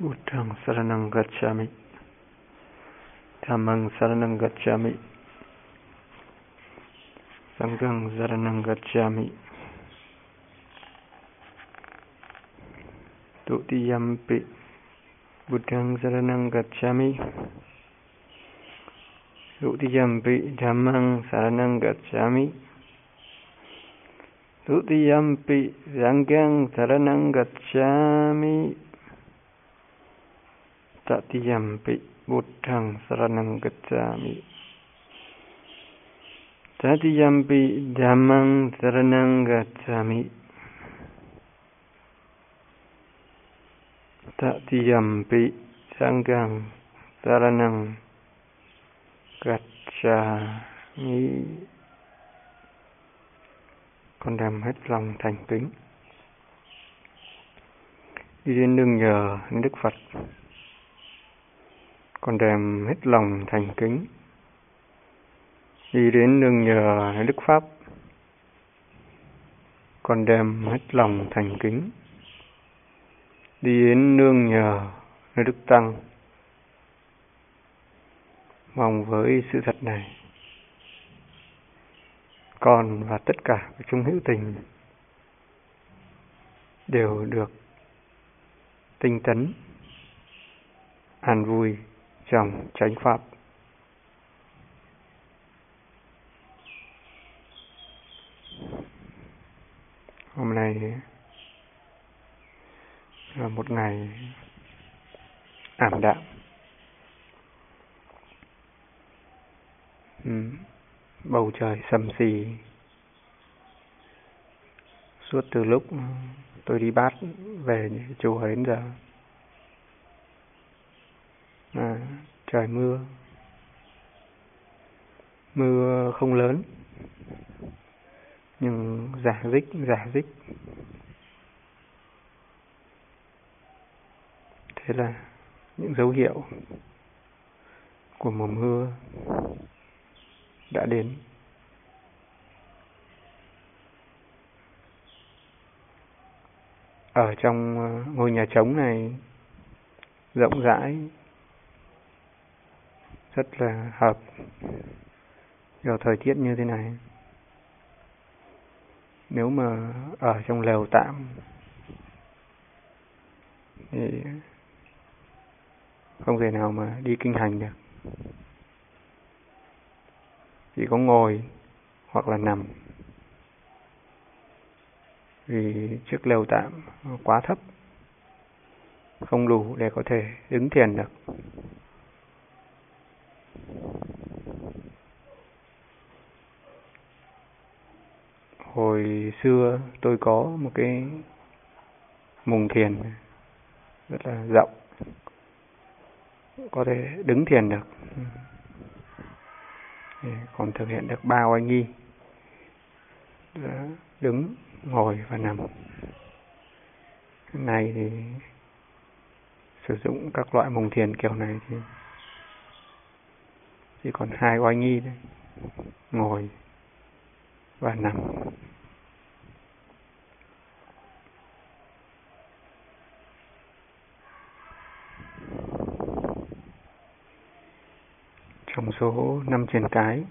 Buddhang saranang gacchami. Dhammang saranang gacchami. Sanghang saranang gacchami. Tutiyampi. Buddhang saranang gacchami. Tutiyampi dhammang saranang gacchami. Tutiyampi sanghang saranang gacchami. ติยัมปิบุตทังสรนังกัจจามิตติยัมปิธัมมังสรนังกัจจามิตติยัมปิสังฆังสรนังกัจจามิคนดำ hết lòng thành kính đi đến đường nhờ đức phật con đem hết lòng thành kính, đi đến nương nhờ đức pháp. Con đem hết lòng thành kính, đi đến nương nhờ nơi đức tăng. Mong với sự thật này, con và tất cả chúng hữu tình đều được tinh tấn, an vui trong chánh pháp hôm nay là một ngày ảm đạm ừ. bầu trời sầm xì suốt từ lúc tôi đi bát về chùa đến giờ à, trời mưa. Mưa không lớn nhưng giả dích giả dích. Thế là những dấu hiệu của mùa mưa đã đến. Ở trong ờ, ngôi nhà trống này rộng rãi rất là hợp vào thời tiết như thế này. Nếu mà ở trong lều tạm, thì không thể nào mà đi kinh hành được. Chỉ có ngồi hoặc là nằm. Vì chiếc lều tạm quá thấp, không đủ để có thể đứng thiền được hồi xưa tôi có một cái mùng thiền rất là rộng, có thể đứng thiền được. Còn thực hiện được ba oai nghi đứng, ngồi và nằm. Này thì sử dụng các loại mùng thiền kiểu này thì chỉ còn hai oai nghi đấy ngồi và nằm. Trong số năm trên cái,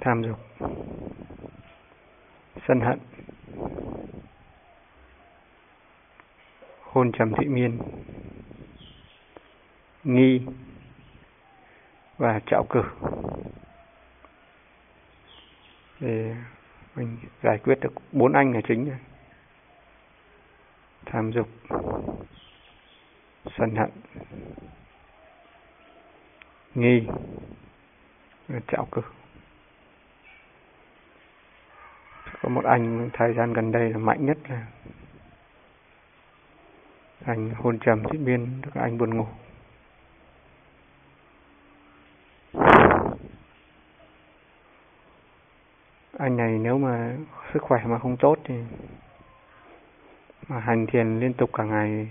tham dục, sân hận, hôn trầm thị miên nghi và trạo cử. Để mình giải quyết được bốn anh là chính rồi tham dục, sân hận, nghi và trạo cử. Có một anh, thời gian gần đây là mạnh nhất là anh hôn trầm diễn biên được anh buồn ngủ. Anh này nếu mà sức khỏe mà không tốt thì mà hành thiền liên tục cả ngày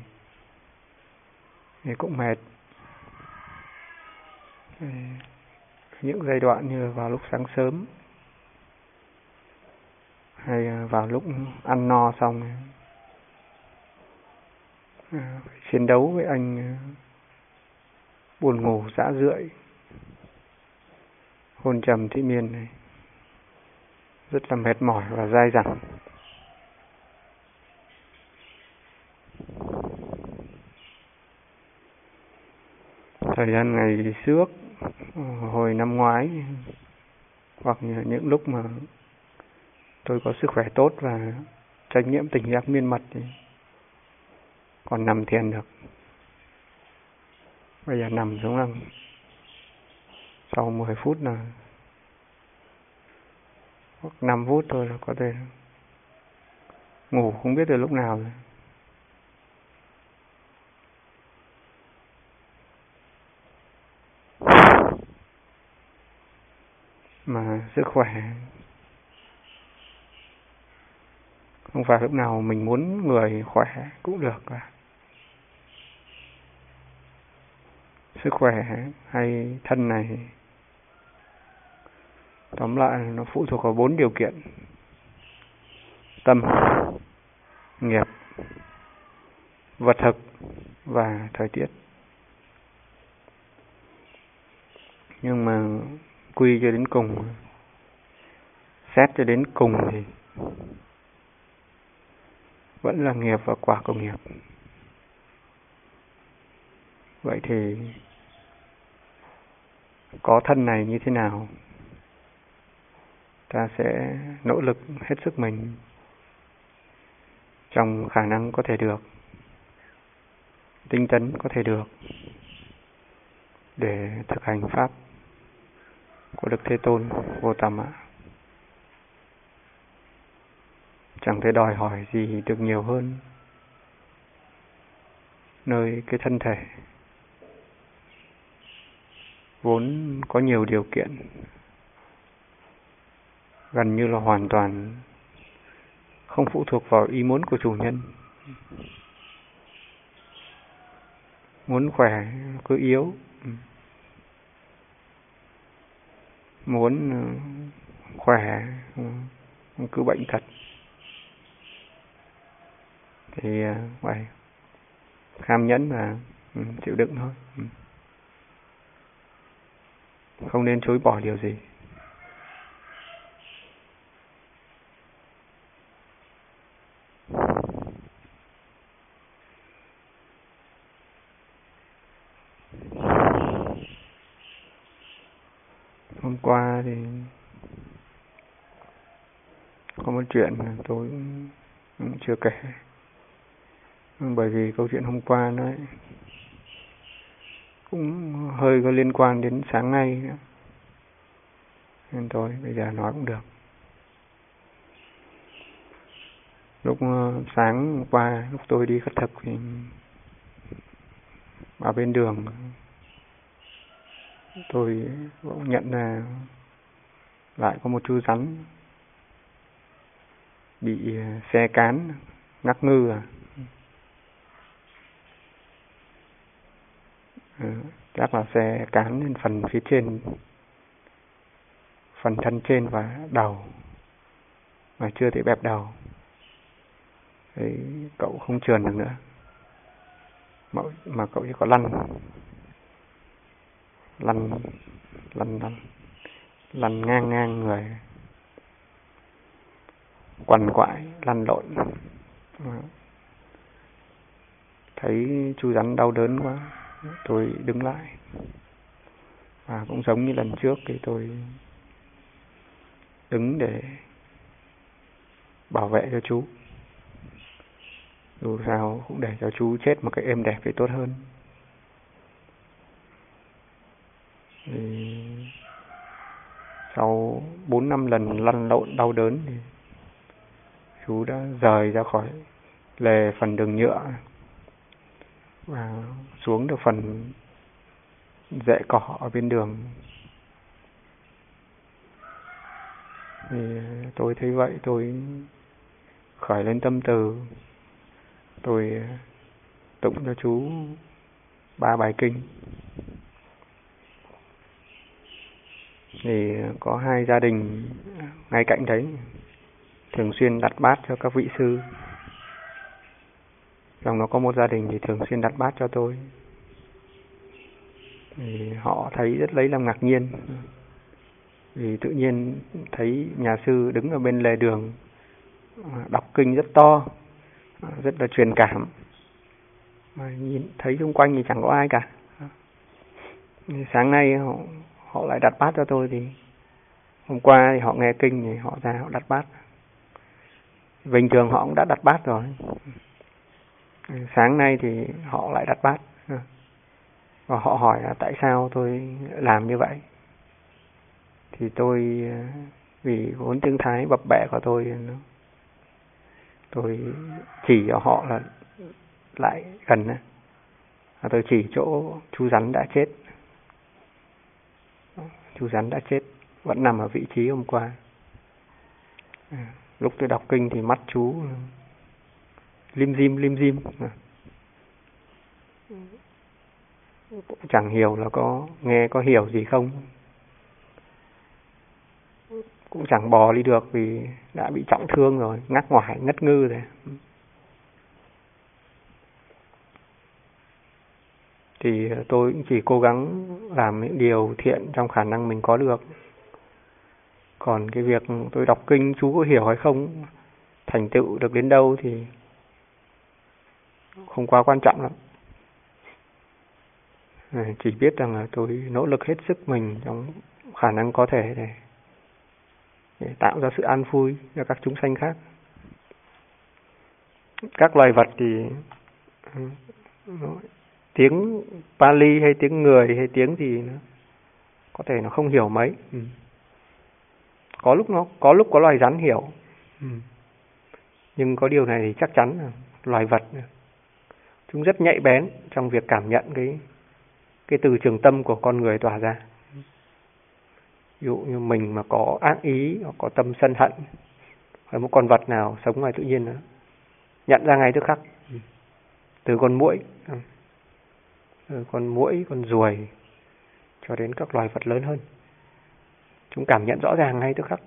thì cũng mệt. Những giai đoạn như vào lúc sáng sớm hay vào lúc ăn no xong à, chiến đấu với anh à, buồn ngủ dã rượi, hôn trầm thị miên này rất là mệt mỏi và dai dẳng. Thời gian ngày trước ờ, hồi năm ngoái, hoặc những lúc mà tôi có sức khỏe tốt và trách nhiệm tình giác miên mật thì còn nằm thiền được. Bây giờ nằm xuống là sau 10 phút là hoặc 5 phút thôi là có thể ngủ không biết từ lúc nào rồi. Mà sức khỏe không phải lúc nào mình muốn người khỏe cũng được cả. Sức khỏe hay thân này tóm lại, nó phụ thuộc vào bốn điều kiện. Tâm, nghiệp, vật thực và thời tiết. Nhưng mà quy cho đến cùng, xét cho đến cùng thì vẫn là nghiệp và quả công nghiệp. Vậy thì có thân này như thế nào? Ta sẽ nỗ lực hết sức mình trong khả năng có thể được, tinh tấn có thể được để thực hành pháp của Đức Thế Tôn vô tầm ạ. Chẳng thể đòi hỏi gì được nhiều hơn nơi cái thân thể vốn có nhiều điều kiện gần như là hoàn toàn không phụ thuộc vào ý muốn của chủ nhân. Muốn khỏe, cứ yếu. Muốn ừ, khỏe ừ, cứ bệnh thật thì ờ, vậy kham nhẫn và ừ, chịu đựng thôi. Không nên chối bỏ điều gì hôm qua thì có một chuyện tôi cũng chưa kể bởi vì câu chuyện hôm qua nó cũng hơi có liên quan đến sáng nay nữa. nên thôi, bây giờ nói cũng được lúc ờ, sáng sáng qua, lúc tôi đi khất thực thì ở bên đường tôi cũng nhận là lại có một chú rắn bị ờ, xe cán ngắc ngư à? Ừ, chắc là xe cán lên phần phía trên phần thân trên và đầu mà chưa thể bẹp đầu. Đấy, cậu không trườn được nữa. Mà, mà cậu chỉ có lăn lăn lăn lăn lăn ngang ngang người quằn quại, lăn lộn. Thấy chú rắn đau đớn quá, tôi đứng lại. Và cũng giống như lần trước thì tôi đứng để bảo vệ cho chú. Dù sao cũng để cho chú chết một cái êm đẹp thì tốt hơn. Thì sau bốn năm lần lăn lộn đau đớn thì chú đã rời ra khỏi lề phần đường nhựa và xuống được phần rễ cỏ ở bên đường. Thì tôi thấy vậy, tôi khởi lên tâm từ. Tôi tụng cho chú ba bài kinh. Thì có hai gia đình ngay cạnh đấy thường xuyên đặt bát cho các vị sư. Trong đó có một gia đình thì thường xuyên đặt bát cho tôi. Thì họ thấy rất lấy làm ngạc nhiên. Vì tự nhiên thấy nhà sư đứng ở bên lề đường à, đọc kinh rất to à, rất là truyền cảm. Mà nhìn thấy xung quanh thì chẳng có ai cả. Sáng nay họ, họ lại đặt bát cho tôi thì hôm qua thì họ nghe kinh thì họ ra họ đặt bát bình thường họ cũng đã đặt bát rồi. Sáng nay thì họ lại đặt bát. Và họ hỏi là tại sao tôi làm như vậy? Thì tôi, vì vốn tương thái bập bẹ của tôi tôi chỉ cho họ là lại gần và tôi chỉ chỗ chú rắn đã chết. Chú rắn đã chết, vẫn nằm ở vị trí hôm qua lúc tôi đọc kinh thì mắt chú lim dim lim dim. À. Cũng chẳng hiểu là có nghe, có hiểu gì không. Cũng chẳng bò đi được vì đã bị trọng thương rồi, ngắt ngoải ngất ngư rồi. Thì tôi cũng chỉ cố gắng làm những điều thiện trong khả năng mình có được còn cái việc tôi đọc kinh chú có hiểu hay không thành tựu được đến đâu thì không quá quan trọng lắm. Chỉ biết rằng là tôi nỗ lực hết sức mình trong khả năng có thể để, để tạo ra sự an vui cho các chúng sanh khác. Các loài vật thì ừ, tiếng Pali hay tiếng người hay tiếng gì nữa có thể nó không hiểu mấy. Ừ có lúc nó có lúc có loài rắn hiểu. Ừ. nhưng có điều này thì chắc chắn là loài vật. Chúng rất nhạy bén trong việc cảm nhận cái cái từ trường tâm của con người tỏa ra. Ví dụ như mình mà có ác ý hoặc có tâm sân hận hay một con vật nào sống ngoài tự nhiên đó, nhận ra ngay tức khắc. Từ con muỗi con muỗi con ruồi cho đến các loài vật lớn hơn chúng cảm nhận rõ ràng ngay tức khắc.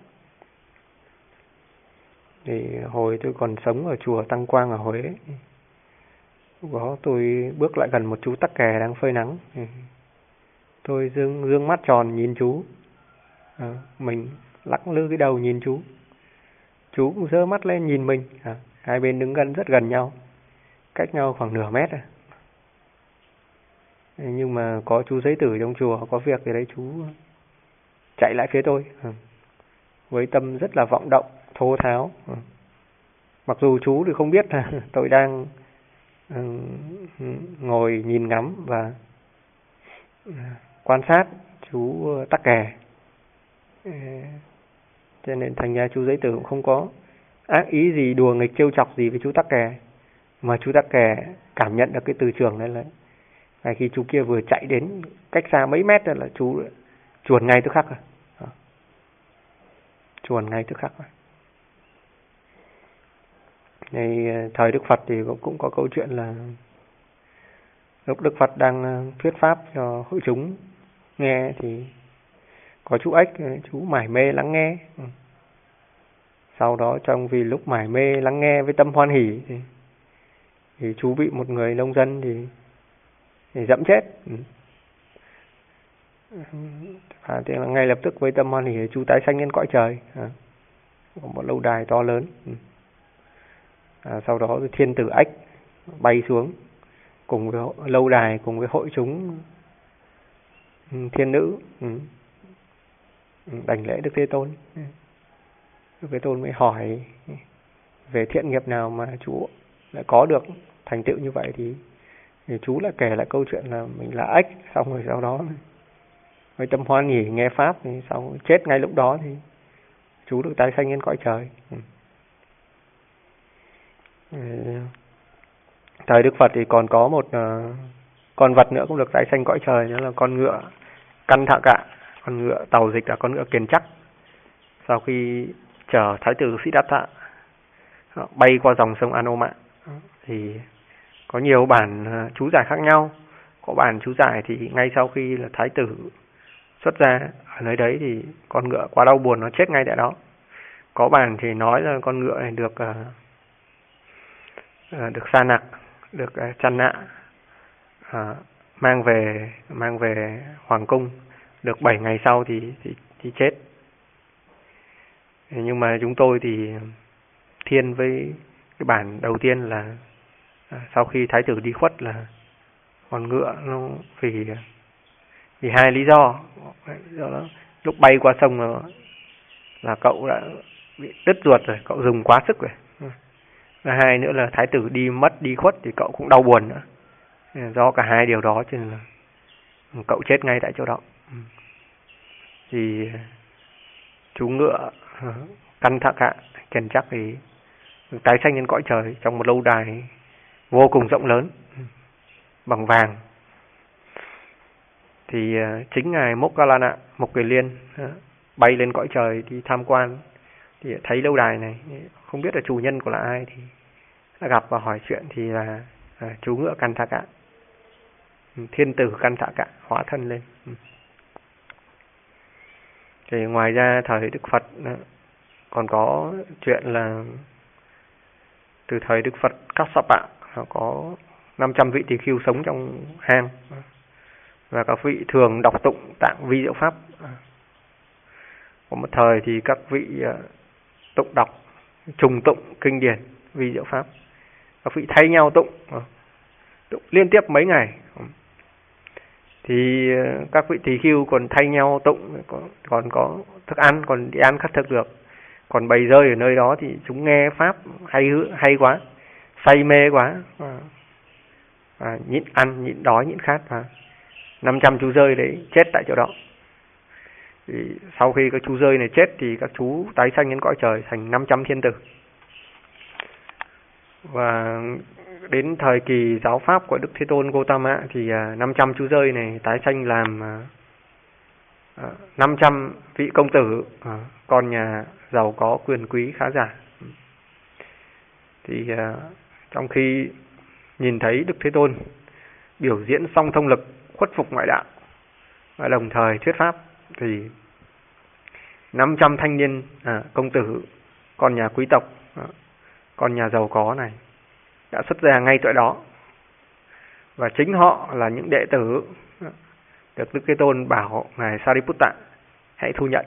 Thì hồi tôi còn sống ở chùa Tăng Quang ở Huế lúc đó tôi bước lại gần một chú tắc kè đang phơi nắng. Tôi dương dương mắt tròn nhìn chú. À, mình lắc lư cái đầu nhìn chú. Chú cũng dơ mắt lên nhìn mình. À, hai bên đứng gần rất gần nhau. Cách nhau khoảng nửa mét à. Nhưng mà có chú giấy tử trong chùa có việc thì đấy chú chạy lại phía tôi. Ừ. Với tâm rất là vọng động, thô tháo. Ừ. Mặc dù chú thì không biết là tôi đang ừ, ngồi nhìn ngắm và quan sát chú tắc kè. Cho nên thành ra chú giấy tử cũng không có ác ý gì, đùa nghịch, trêu chọc gì với chú tắc kè. Mà chú tắc kè cảm nhận được cái từ trường đấy là ngay khi chú kia vừa chạy đến cách xa mấy mét là chú chuồn ngay tức khắc rồi chuồn ngay tức khắc rồi này ờ, thời Đức Phật thì cũng, cũng có câu chuyện là lúc Đức Phật đang ờ, thuyết pháp cho hội chúng nghe thì có chú ếch ờ, chú mải mê lắng nghe. Ừ. Sau đó trong vì lúc mải mê lắng nghe với tâm hoan hỷ thì, thì chú bị một người nông dân thì thì dẫm chết. Ừ à, thế là ngay lập tức với tâm hoan hỷ chú tái sanh lên cõi trời. À, có một lâu đài to lớn. Ừ. À, sau đó thiên tử ếch bay xuống cùng với lâu đài cùng với hội chúng ừ, thiên nữ ừ, đảnh lễ đức thế tôn. Đức thế tôn mới hỏi về thiện nghiệp nào mà chú lại có được thành tựu như vậy thì, thì chú lại kể lại câu chuyện là mình là ếch xong rồi sau đó với tâm hoan nghỉ nghe pháp thì sau chết ngay lúc đó thì chú được tái sanh lên cõi trời. Ừ. Ừ. Thời Đức Phật thì còn có một ờ, con vật nữa cũng được tái sanh cõi trời, đó là con ngựa căn thạ cạ, con ngựa tàu dịch là con ngựa kiền chắc sau khi chở thái tử sĩ đát thạ bay qua dòng sông Anoma thì có nhiều bản ờ, chú giải khác nhau. Có bản chú giải thì ngay sau khi là thái tử xuất ra ở nơi đấy thì con ngựa quá đau buồn nó chết ngay tại đó. Có bản thì nói là con ngựa này được uh, được sa nặc được uh, chăn nạ uh, mang về mang về hoàng cung. Được 7 ngày sau thì thì, thì chết. Nhưng mà chúng tôi thì thiên với cái bản đầu tiên là sau khi thái tử đi khuất là con ngựa nó vì vì hai lý do. Do đó. Lúc bay qua sông là, là cậu đã bị đứt ruột rồi cậu dùng quá sức rồi. Ừ. Và hai nữa là thái tử đi mất đi khuất thì cậu cũng đau buồn nữa. Do cả hai điều đó cho nên là cậu chết ngay tại chỗ đó. Ừ. Thì ờ, chú ngựa ờ, căn thạc hạ kèn chắc thì tái sanh lên cõi trời trong một lâu đài vô cùng rộng lớn ừ, bằng vàng thì ờ, chính ngài Mokkalana Mộc Kiền Liên ờ, bay lên cõi trời đi tham quan thì thấy lâu đài này không biết là chủ nhân của là ai thì gặp và hỏi chuyện thì là à, chú ngựa căn thạc ạ thiên tử căn thạc ạ hóa thân lên. Ừ. Thì ngoài ra thời Đức Phật còn có chuyện là từ thời Đức Phật Kassapa có 500 vị tỳ khưu sống trong hang và các vị thường đọc tụng tạng vi diệu pháp. Có một thời thì các vị ờ, tụng đọc trùng tụng kinh điển vi diệu pháp. Các vị thay nhau tụng ờ, tụng liên tiếp mấy ngày. Thì ờ, các vị tỳ khưu còn thay nhau tụng còn, còn có thức ăn còn đi ăn khất thực được. Còn bầy rơi ở nơi đó thì chúng nghe pháp hay hay quá say mê quá. À, à, nhịn ăn nhịn đói nhịn khát và 500 chú rơi đấy, chết tại chỗ đó. Thì sau khi các chú rơi này chết thì các chú tái sanh đến cõi trời thành 500 thiên tử. Và đến thời kỳ giáo pháp của Đức Thế Tôn Gotama thì à, 500 chú rơi này tái sanh làm à, à, 500 vị công tử con nhà giàu có quyền quý khá giả. Thì trong khi nhìn thấy Đức Thế Tôn biểu diễn song thông lực khuất phục ngoại đạo. Và đồng thời thuyết pháp thì 500 thanh niên à, công tử con nhà quý tộc à, con nhà giàu có này đã xuất ra ngay tại đó. Và chính họ là những đệ tử à, được Đức Thế Tôn bảo ngài Sariputta hãy thu nhận.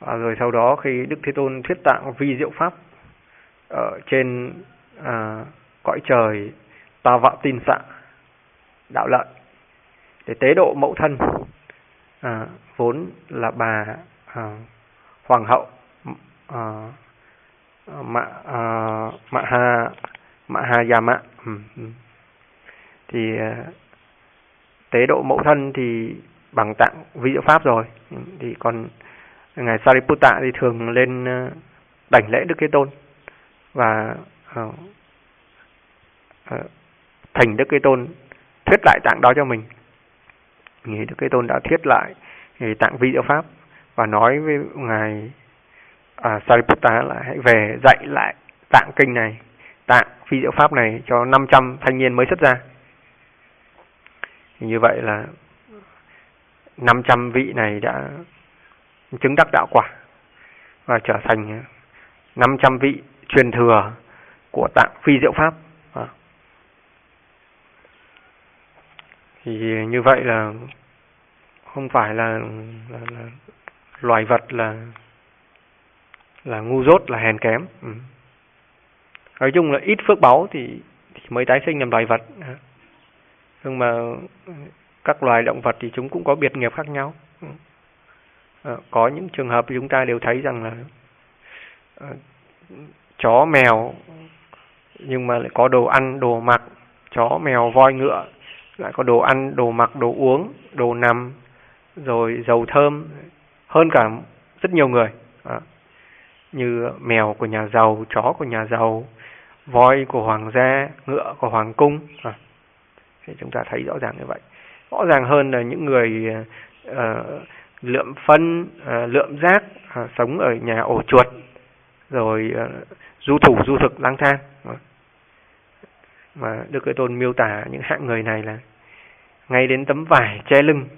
À, rồi sau đó khi Đức Thế Tôn thuyết tạng vi diệu pháp ở trên à, cõi trời ta vạ tin xạ đạo lợi. Để tế độ mẫu thân à, vốn là bà à, hoàng hậu à, mạ à, mạ hà mạ hà già mạ. Ừ, ừ. thì à, tế độ mẫu thân thì bằng tạng vi diệu pháp rồi. Thì còn ngài Sariputta thì thường lên à, đảnh lễ Đức Thế Tôn và uh, uh, thành Đức Thế Tôn thuyết lại tạng đó cho mình. Thì Đức Thế Tôn đã thuyết lại thì tạng vi diệu pháp và nói với ngài à, Sariputta là hãy về dạy lại tạng kinh này tạng phi diệu pháp này cho 500 thanh niên mới xuất ra. Thì như vậy là 500 vị này đã chứng đắc đạo quả và trở thành 500 vị truyền thừa của tạng phi diệu pháp. Thì như vậy là không phải là, là, là loài vật là là ngu dốt là hèn kém. Ừ. nói chung là ít phước báu thì, thì mới tái sinh làm loài vật. Nhưng mà các loài động vật thì chúng cũng có biệt nghiệp khác nhau. À, có những trường hợp chúng ta đều thấy rằng là à, chó mèo nhưng mà lại có đồ ăn đồ mặc chó mèo voi ngựa lại có đồ ăn đồ mặc đồ uống đồ nằm rồi dầu thơm hơn cả rất nhiều người. À, như mèo của nhà giàu chó của nhà giàu voi của hoàng gia ngựa của hoàng cung. À, thì chúng ta thấy rõ ràng như vậy. Rõ ràng hơn là những người uh, lượm phân uh, lượm rác uh, sống ở nhà ổ chuột rồi uh, du thủ du thực lang thang mà Đức Thế Tôn miêu tả những hạng người này là ngay đến tấm vải che lưng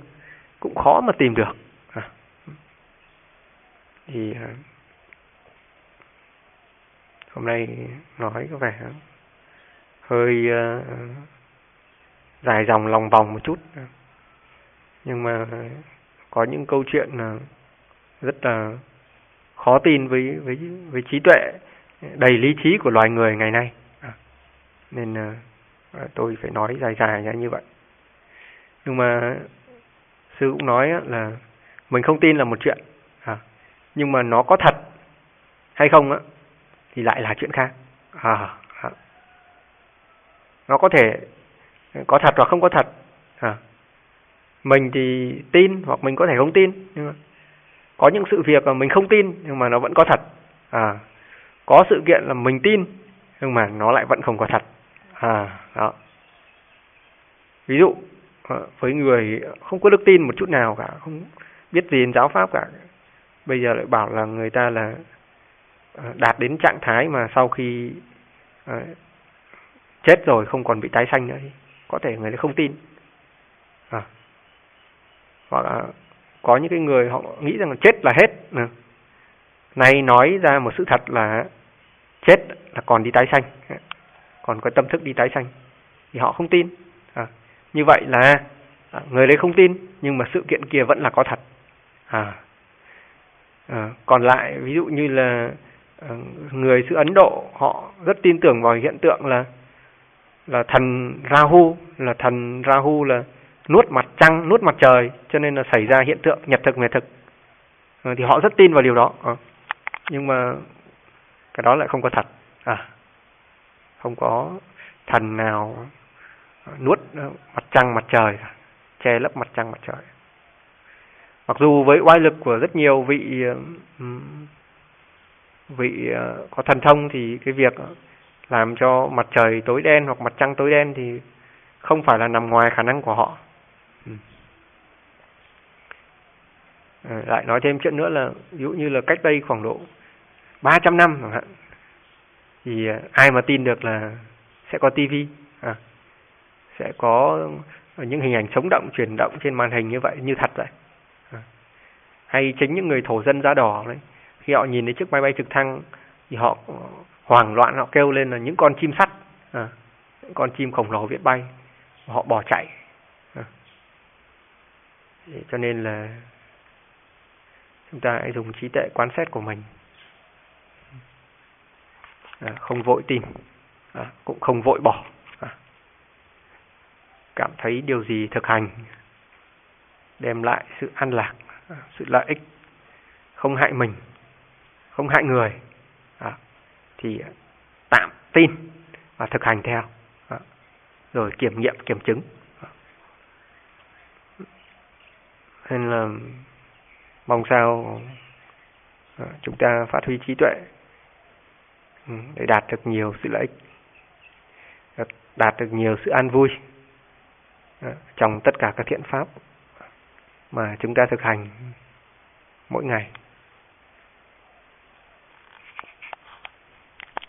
cũng khó mà tìm được. À. thì à, hôm nay nói có vẻ hơi à, dài dòng lòng vòng một chút. À. Nhưng mà có những câu chuyện uh, rất là khó tin với với với trí tuệ đầy lý trí của loài người ngày nay nên ờ, ờ, tôi phải nói dài dài ra như vậy nhưng mà sư cũng nói là mình không tin là một chuyện à, nhưng mà nó có thật hay không á thì lại là chuyện khác à, à. nó có thể có thật hoặc không có thật à. mình thì tin hoặc mình có thể không tin nhưng mà có những sự việc mà mình không tin nhưng mà nó vẫn có thật à có sự kiện là mình tin nhưng mà nó lại vẫn không có thật à đó. Ví dụ ờ, với người không có đức tin một chút nào cả, không biết gì đến giáo pháp cả, bây giờ lại bảo là người ta là ờ, đạt đến trạng thái mà sau khi ờ, chết rồi không còn bị tái sanh nữa có thể người ấy không tin. À. hoặc là có những cái người họ nghĩ rằng là chết là hết. Ừ. Nay nói ra một sự thật là chết là còn đi tái sanh còn có tâm thức đi tái sanh thì họ không tin. À, như vậy là à, người đấy không tin nhưng mà sự kiện kia vẫn là có thật. À, à còn lại ví dụ như là à, người xứ Ấn Độ họ rất tin tưởng vào hiện tượng là là thần Rahu là thần Rahu là nuốt mặt trăng nuốt mặt trời cho nên là xảy ra hiện tượng nhật thực nguyệt thực. À, thì họ rất tin vào điều đó. À, nhưng mà cái đó lại không có thật. À không có thần nào nuốt mặt trăng mặt trời che lấp mặt trăng mặt trời. Mặc dù với oai lực của rất nhiều vị vị ờ, có thần thông thì cái việc làm cho mặt trời tối đen hoặc mặt trăng tối đen thì không phải là nằm ngoài khả năng của họ. Ờ, lại nói thêm chuyện nữa là, ví dụ như là cách đây khoảng độ 300 năm chẳng hạn thì à, ai mà tin được là sẽ có tivi à, sẽ có những hình ảnh sống động chuyển động trên màn hình như vậy như thật vậy à. hay chính những người thổ dân da đỏ đấy khi họ nhìn thấy chiếc máy bay trực thăng thì họ hoảng loạn họ kêu lên là những con chim sắt à, những con chim khổng lồ biết bay họ bỏ chạy à. cho nên là chúng ta hãy dùng trí tuệ quan sát của mình À, không vội tin à, cũng không vội bỏ. À, cảm thấy điều gì thực hành đem lại sự an lạc sự lợi ích, không hại mình, không hại người thì tạm tin và thực hành theo rồi kiểm nghiệm, kiểm chứng. Nên là mong sao chúng ta phát huy trí tuệ Ừ. để đạt được nhiều sự lợi ích, đạt được nhiều sự an vui à, trong tất cả các thiện pháp mà chúng ta thực hành mỗi ngày.